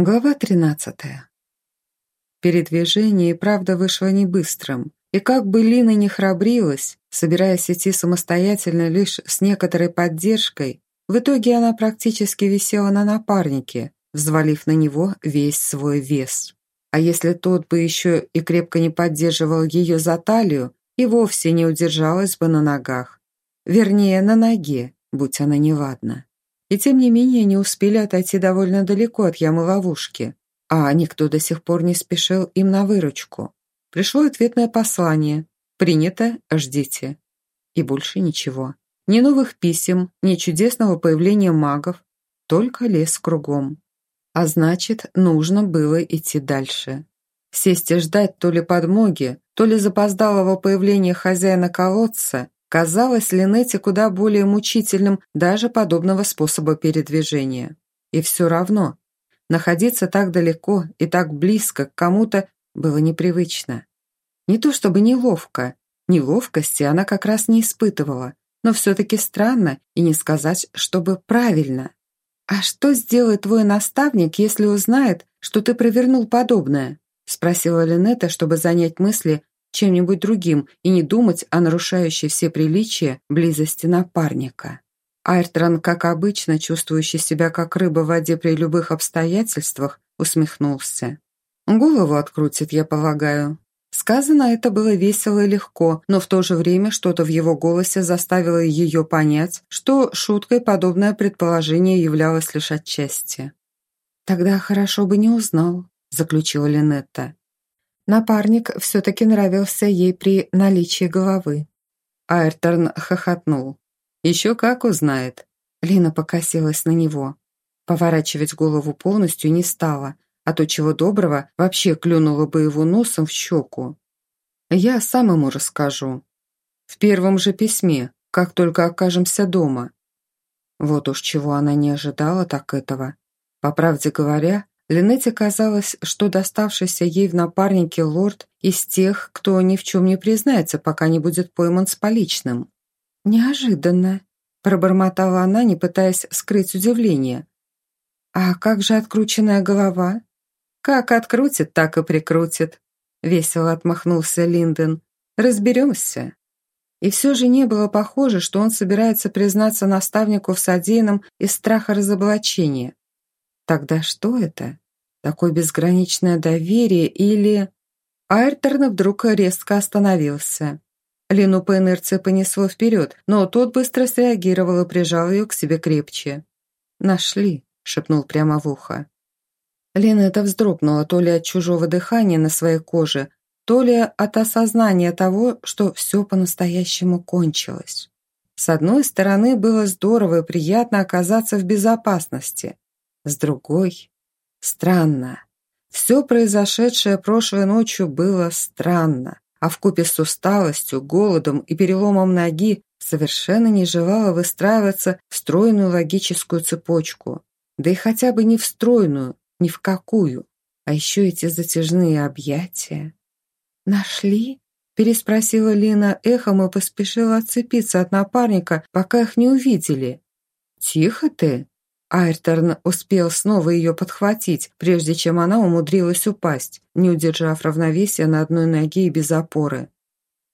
Глава 13. Передвижение и правда вышло не быстрым, и как бы Лина не храбрилась, собираясь идти самостоятельно лишь с некоторой поддержкой, в итоге она практически висела на напарнике, взвалив на него весь свой вес. А если тот бы еще и крепко не поддерживал ее за талию, и вовсе не удержалась бы на ногах. Вернее, на ноге, будь она неладна и тем не менее не успели отойти довольно далеко от ямы ловушки, а никто до сих пор не спешил им на выручку. Пришло ответное послание «Принято, ждите». И больше ничего. Ни новых писем, ни чудесного появления магов, только лес кругом. А значит, нужно было идти дальше. Сесть и ждать то ли подмоги, то ли запоздалого появления хозяина колодца казалось Линете куда более мучительным даже подобного способа передвижения. И все равно, находиться так далеко и так близко к кому-то было непривычно. Не то чтобы неловко, неловкости она как раз не испытывала, но все-таки странно и не сказать, чтобы правильно. «А что сделает твой наставник, если узнает, что ты провернул подобное?» спросила Линета, чтобы занять мысли чем-нибудь другим и не думать о нарушающей все приличия близости напарника. Айртран, как обычно, чувствующий себя как рыба в воде при любых обстоятельствах, усмехнулся. «Голову открутит, я полагаю». Сказано это было весело и легко, но в то же время что-то в его голосе заставило ее понять, что шуткой подобное предположение являлось лишь отчасти. «Тогда хорошо бы не узнал», – заключила Линетта. Напарник все-таки нравился ей при наличии головы. Айрторн хохотнул. «Еще как узнает». Лина покосилась на него. Поворачивать голову полностью не стала, а то чего доброго вообще клюнула бы его носом в щеку. «Я сам ему расскажу. В первом же письме, как только окажемся дома». Вот уж чего она не ожидала так этого. По правде говоря, Линете казалось, что доставшийся ей в напарнике лорд из тех, кто ни в чем не признается, пока не будет пойман с поличным. «Неожиданно», – пробормотала она, не пытаясь скрыть удивление. «А как же открученная голова?» «Как открутит, так и прикрутит», – весело отмахнулся Линден. «Разберемся». И все же не было похоже, что он собирается признаться наставнику в содеянном из страха разоблачения. Тогда что это? Такое безграничное доверие или... Айрторн вдруг резко остановился. Лину по инерции понесло вперед, но тот быстро среагировал и прижал ее к себе крепче. «Нашли», — шепнул прямо в ухо. Лена это вздрогнула то ли от чужого дыхания на своей коже, то ли от осознания того, что все по-настоящему кончилось. С одной стороны, было здорово и приятно оказаться в безопасности. С другой... Странно. Все произошедшее прошлой ночью было странно, а вкупе с усталостью, голодом и переломом ноги совершенно не желала выстраиваться в стройную логическую цепочку. Да и хотя бы не в стройную, ни в какую. А еще эти затяжные объятия. «Нашли?» – переспросила Лина эхом и поспешила отцепиться от напарника, пока их не увидели. «Тихо ты!» Айрторн успел снова ее подхватить, прежде чем она умудрилась упасть, не удержав равновесия на одной ноге и без опоры.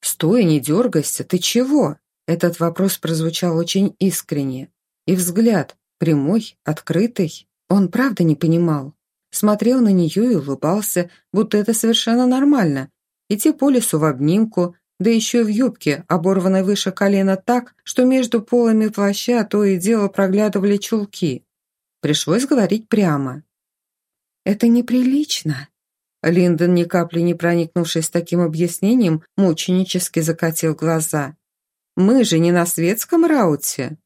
«Стой, не дергайся, ты чего?» Этот вопрос прозвучал очень искренне. И взгляд, прямой, открытый, он правда не понимал. Смотрел на нее и улыбался, будто это совершенно нормально. Идти по лесу в обнимку, да еще и в юбке, оборванной выше колена так, что между полами плаща то и дело проглядывали чулки. Пришлось говорить прямо. «Это неприлично». Линдон, ни капли не проникнувшись таким объяснением, мученически закатил глаза. «Мы же не на светском рауте».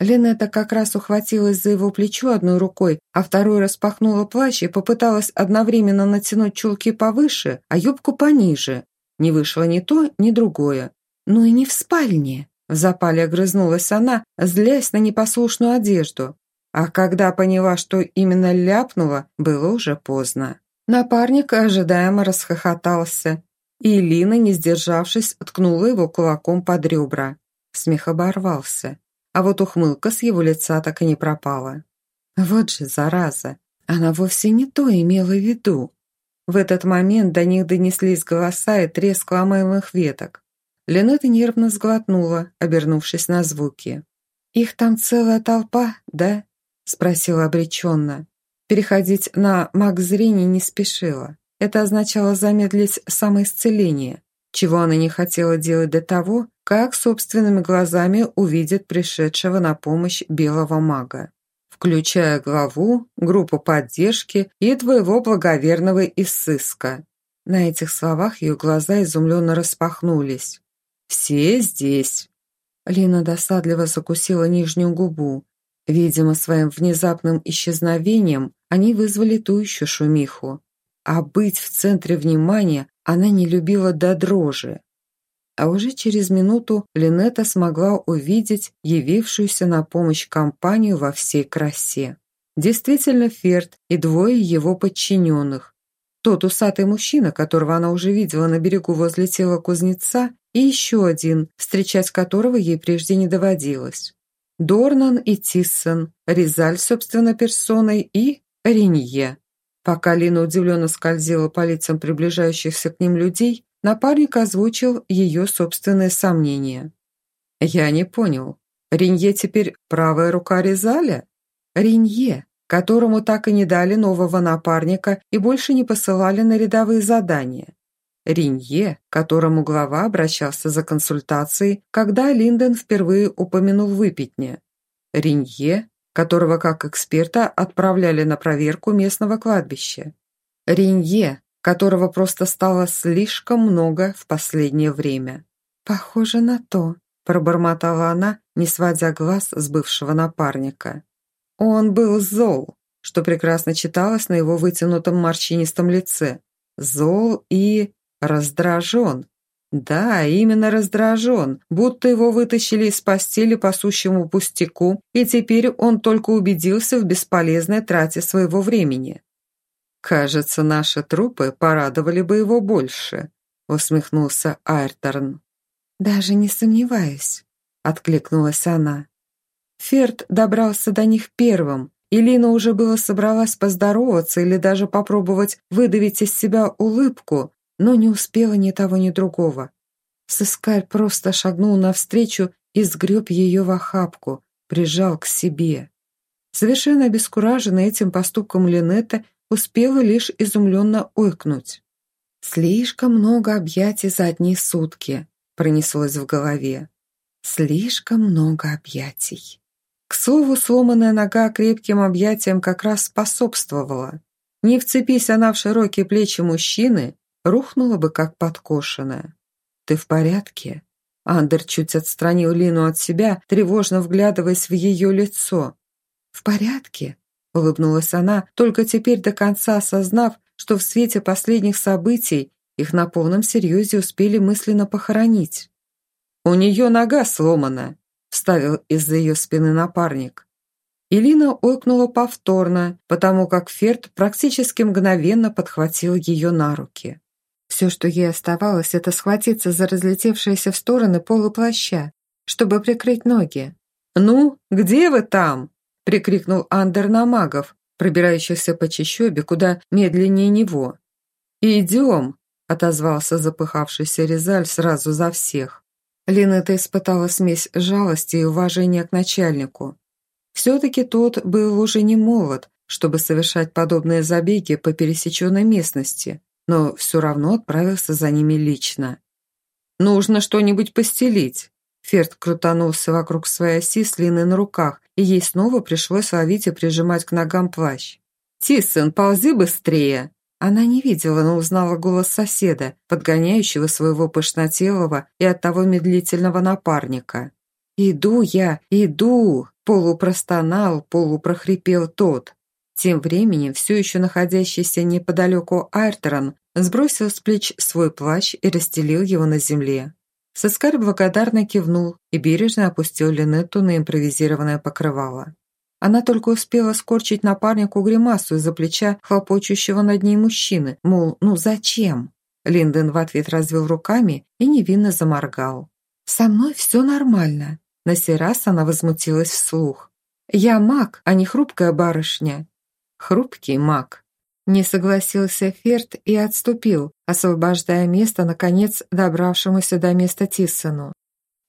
Линетта как раз ухватилась за его плечо одной рукой, а второй распахнула плащ и попыталась одновременно натянуть чулки повыше, а юбку пониже. Не вышло ни то, ни другое. «Ну и не в спальне!» В запале огрызнулась она, злясь на непослушную одежду. А когда поняла, что именно ляпнула, было уже поздно. Напарник ожидаемо расхохотался, и Лина, не сдержавшись, ткнула его кулаком под ребра. Смех оборвался, а вот ухмылка с его лица так и не пропала. Вот же зараза! Она вовсе не то имела в виду. В этот момент до них донеслись голоса и треск ломаемых веток. Линетта нервно сглотнула, обернувшись на звуки. «Их там целая толпа, да?» – спросила обреченно. Переходить на маг зрения не спешила. Это означало замедлить самоисцеление, чего она не хотела делать до того, как собственными глазами увидит пришедшего на помощь белого мага, включая главу, группу поддержки и твоего благоверного из сыска. На этих словах ее глаза изумленно распахнулись. «Все здесь!» Лина досадливо закусила нижнюю губу. Видимо, своим внезапным исчезновением они вызвали ту еще шумиху. А быть в центре внимания она не любила до дрожи. А уже через минуту Линета смогла увидеть явившуюся на помощь компанию во всей красе. Действительно Ферд и двое его подчиненных. Тот усатый мужчина, которого она уже видела на берегу возле тела кузнеца, и еще один, встречать которого ей прежде не доводилось. Дорнан и Тиссен, Резаль собственно персоной и Ренье. Пока Лина удивленно скользила по лицам приближающихся к ним людей, напарник озвучил ее собственные сомнения. «Я не понял. Ренье теперь правая рука Резаля?» «Ренье, которому так и не дали нового напарника и больше не посылали на рядовые задания. Ринье, которому глава обращался за консультацией, когда Линден впервые упомянул выпитня. Ринье, которого как эксперта отправляли на проверку местного кладбища. Ринье, которого просто стало слишком много в последнее время. «Похоже на то», – пробормотала она, не сводя глаз с бывшего напарника. Он был зол, что прекрасно читалось на его вытянутом морщинистом лице. Зол и Раздражен. Да, именно раздражен, будто его вытащили из постели по сущему пустяку, и теперь он только убедился в бесполезной трате своего времени. «Кажется, наши трупы порадовали бы его больше», — усмехнулся Айрторн. «Даже не сомневаюсь», — откликнулась она. Ферд добрался до них первым, и Лина уже было собралась поздороваться или даже попробовать выдавить из себя улыбку, но не успела ни того, ни другого. Сыскарь просто шагнул навстречу и сгреб ее в охапку, прижал к себе. Совершенно обескураженная этим поступком Линетта успела лишь изумленно ойкнуть. «Слишком много объятий за одни сутки», — пронеслось в голове. «Слишком много объятий». К слову, сломанная нога крепким объятиям как раз способствовала. Не вцепись она в широкие плечи мужчины, рухнула бы как подкошенная. «Ты в порядке?» Андер чуть отстранил Лину от себя, тревожно вглядываясь в ее лицо. «В порядке?» – улыбнулась она, только теперь до конца осознав, что в свете последних событий их на полном серьезе успели мысленно похоронить. «У нее нога сломана», – вставил из-за ее спины напарник. Илина ойкнула повторно, потому как Ферд практически мгновенно подхватил ее на руки. Все, что ей оставалось, это схватиться за разлетевшиеся в стороны полы плаща, чтобы прикрыть ноги. «Ну, где вы там?» – прикрикнул Андер на магов, пробирающихся по чащобе куда медленнее него. «Идем!» – отозвался запыхавшийся Резаль сразу за всех. Линета испытала смесь жалости и уважения к начальнику. Все-таки тот был уже не молод, чтобы совершать подобные забеги по пересеченной местности но все равно отправился за ними лично. «Нужно что-нибудь постелить». Ферд крутанулся вокруг своей оси с Линой на руках, и ей снова пришлось ловить и прижимать к ногам плащ. «Тиссен, ползи быстрее!» Она не видела, но узнала голос соседа, подгоняющего своего пышнотелого и оттого медлительного напарника. «Иду я, иду!» – полупростонал, полупрохрипел тот. Тем временем, все еще находящийся неподалеку Айртерон сбросил с плеч свой плащ и расстелил его на земле. Соскарь благодарно кивнул и бережно опустил Линетту на импровизированное покрывало. Она только успела скорчить напарнику гримасу из-за плеча хлопочущего над ней мужчины, мол, ну зачем? Линден в ответ развел руками и невинно заморгал. «Со мной все нормально», на сей раз она возмутилась вслух. «Я маг, а не хрупкая барышня. Хрупкий маг. Не согласился Ферд и отступил, освобождая место, наконец, добравшемуся до места Тиссону.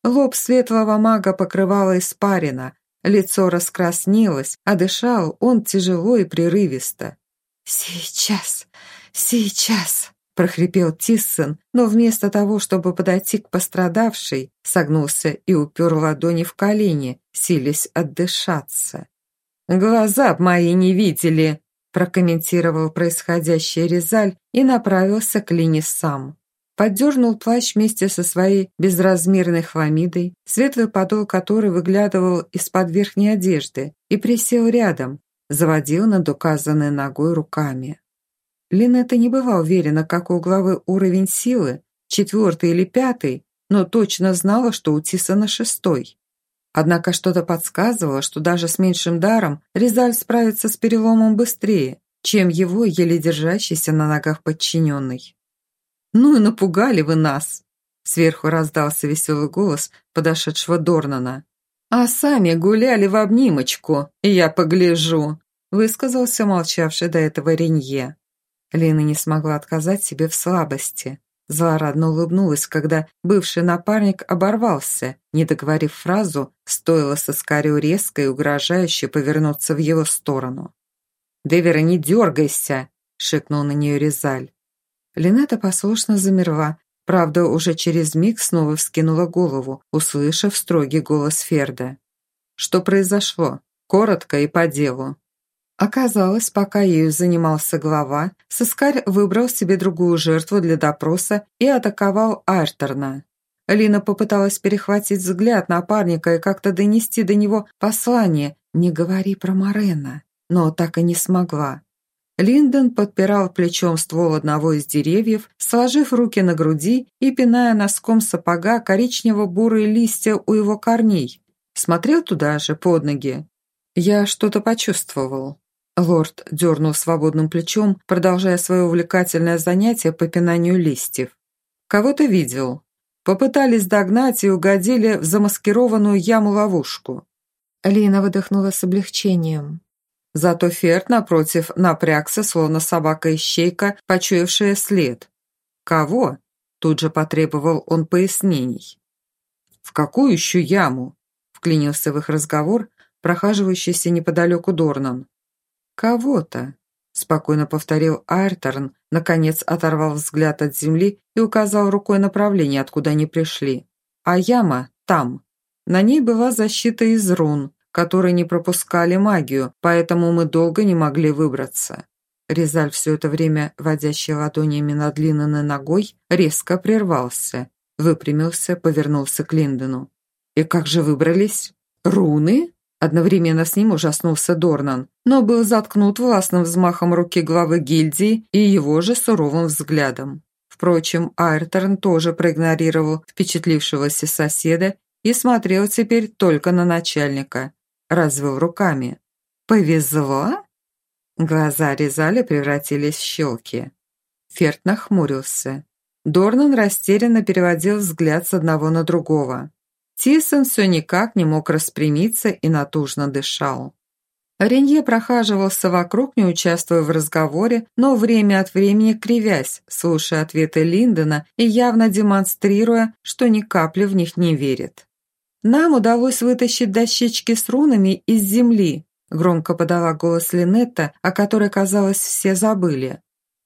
Лоб светлого мага покрывало испарина, лицо раскраснелось, а дышал он тяжело и прерывисто. «Сейчас, сейчас!» – прохрипел Тиссон, но вместо того, чтобы подойти к пострадавшей, согнулся и упер ладони в колени, силясь отдышаться. «Глаза б мои не видели!» прокомментировал происходящее Резаль и направился к Лине сам. Поддернул плащ вместе со своей безразмерной хламидой, светлый подол которой выглядывал из-под верхней одежды, и присел рядом, заводил над указанной ногой руками. Линетта не была уверена, какой у главы уровень силы, четвертый или пятый, но точно знала, что у Тисона шестой. Однако что-то подсказывало, что даже с меньшим даром Резаль справится с переломом быстрее, чем его еле держащийся на ногах подчиненный. «Ну и напугали вы нас!» Сверху раздался веселый голос подошедшего Дорнана. «А сами гуляли в обнимочку, и я погляжу», высказался молчавший до этого Ренье. Лина не смогла отказать себе в слабости. Злорадно улыбнулась, когда бывший напарник оборвался, не договорив фразу, стоило Соскарю резко и угрожающе повернуться в его сторону. «Девера, не дергайся!» – шикнул на нее Резаль. Линета послушно замерла, правда, уже через миг снова вскинула голову, услышав строгий голос Ферда. «Что произошло? Коротко и по делу». Оказалось, пока ею занимался глава, Сыскарь выбрал себе другую жертву для допроса и атаковал Айрторна. Лина попыталась перехватить взгляд напарника и как-то донести до него послание «Не говори про Морена», но так и не смогла. Линдон подпирал плечом ствол одного из деревьев, сложив руки на груди и пиная носком сапога коричнево-бурые листья у его корней. Смотрел туда же, под ноги. Я что-то почувствовал. Лорд дернул свободным плечом, продолжая свое увлекательное занятие по пинанию листьев. «Кого-то видел. Попытались догнать и угодили в замаскированную яму-ловушку». Лина выдохнула с облегчением. Зато Ферд, напротив, напрягся, словно собака-ищейка, почуявшая след. «Кого?» – тут же потребовал он пояснений. «В какую еще яму?» – вклинился в их разговор, прохаживающийся неподалеку Дорнан. «Кого-то», – спокойно повторил Айрторн, наконец оторвал взгляд от земли и указал рукой направление, откуда они пришли. «А яма там. На ней была защита из рун, которые не пропускали магию, поэтому мы долго не могли выбраться». Резаль, все это время водящий ладонями над длинной ногой, резко прервался, выпрямился, повернулся к Линдону. «И как же выбрались? Руны?» Одновременно с ним ужаснулся Дорнан, но был заткнут властным взмахом руки главы гильдии и его же суровым взглядом. Впрочем, Айрторн тоже проигнорировал впечатлившегося соседа и смотрел теперь только на начальника. Развел руками. «Повезло?» Глаза резали превратились в щелки. Ферт нахмурился. Дорнан растерянно переводил взгляд с одного на другого. Тисон все никак не мог распрямиться и натужно дышал. Ренье прохаживался вокруг, не участвуя в разговоре, но время от времени кривясь, слушая ответы Линдона и явно демонстрируя, что ни капли в них не верит. «Нам удалось вытащить дощечки с рунами из земли», громко подала голос Линетта, о которой, казалось, все забыли.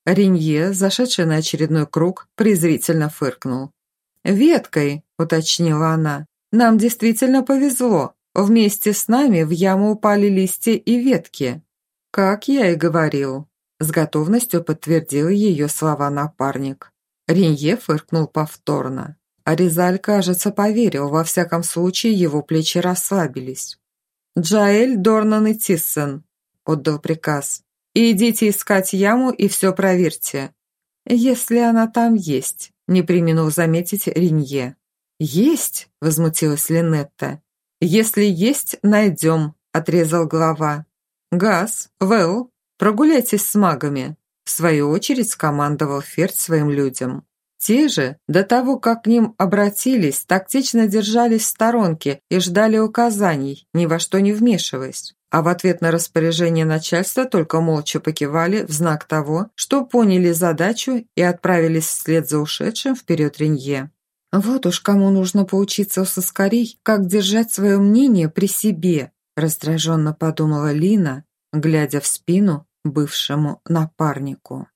Ренье, зашедший на очередной круг, презрительно фыркнул. «Веткой», — уточнила она. Нам действительно повезло. Вместе с нами в яму упали листья и ветки. Как я и говорил. С готовностью подтвердил ее слова напарник. Ренье фыркнул повторно. Аризаль, кажется, поверил, во всяком случае его плечи расслабились. «Джаэль, Дорнан и Тиссен», — отдал приказ. «Идите искать яму и все проверьте. Если она там есть», — не применил заметить Ренье. «Есть!» – возмутилась Линетта. «Если есть, найдем», – отрезал глава. «Газ, Вэл, прогуляйтесь с магами», – в свою очередь скомандовал Ферд своим людям. Те же, до того, как к ним обратились, тактично держались в сторонке и ждали указаний, ни во что не вмешиваясь. А в ответ на распоряжение начальства только молча покивали в знак того, что поняли задачу и отправились вслед за ушедшим вперед Ренье. «Вот уж кому нужно поучиться у соскорей, как держать свое мнение при себе», раздраженно подумала Лина, глядя в спину бывшему напарнику.